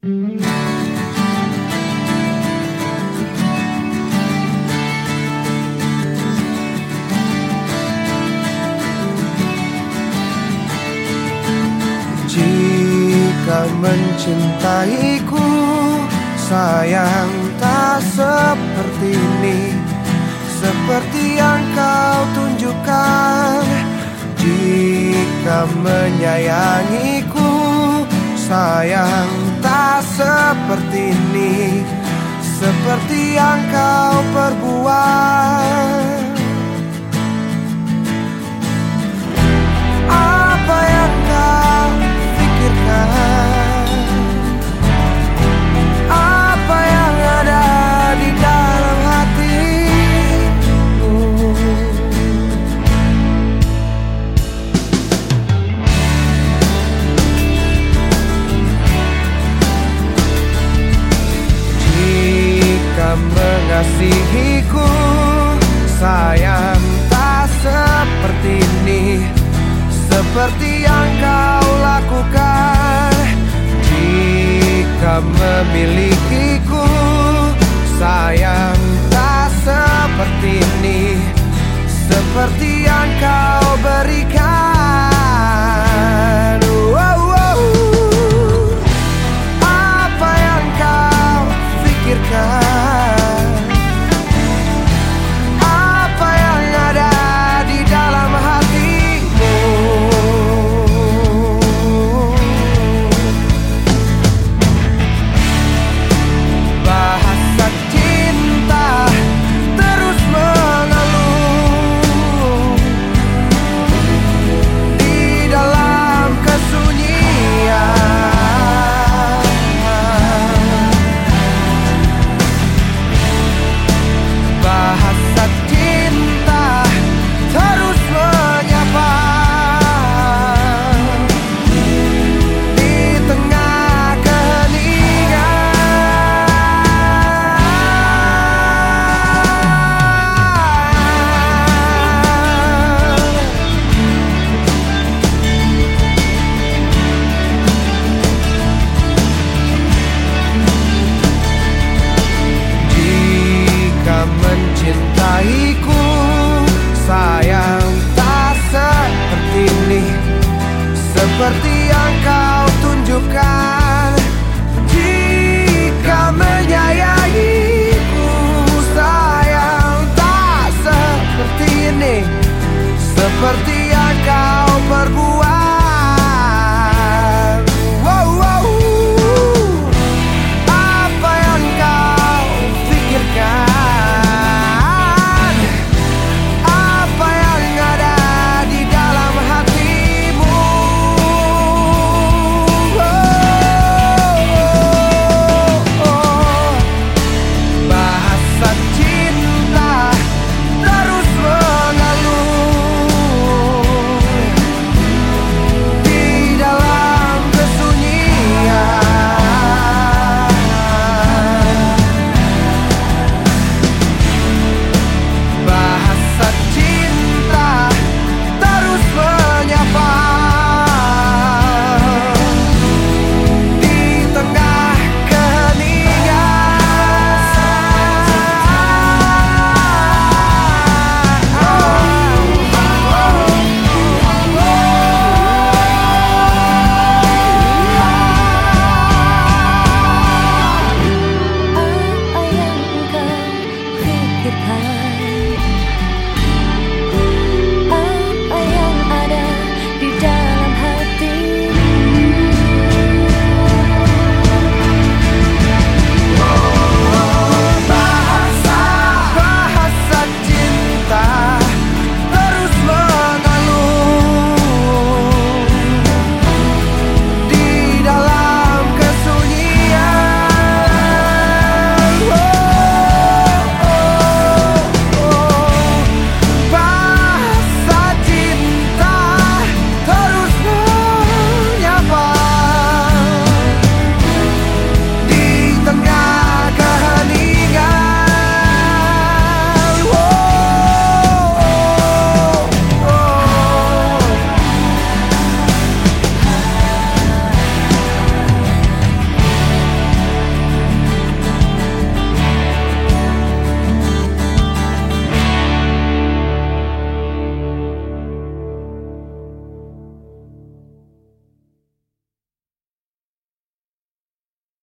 Jika mencintaiku Sayang tak seperti ini. Seperti yang kau tunjukkan. Jika menyayangiku Sayang tak seperti ini Seperti yang kau perbuat mengasihiku Sayang tak seperti ini. Seperti yang kau lakukan. Jika memilikiku Sayang tak seperti ini. Seperti yang kau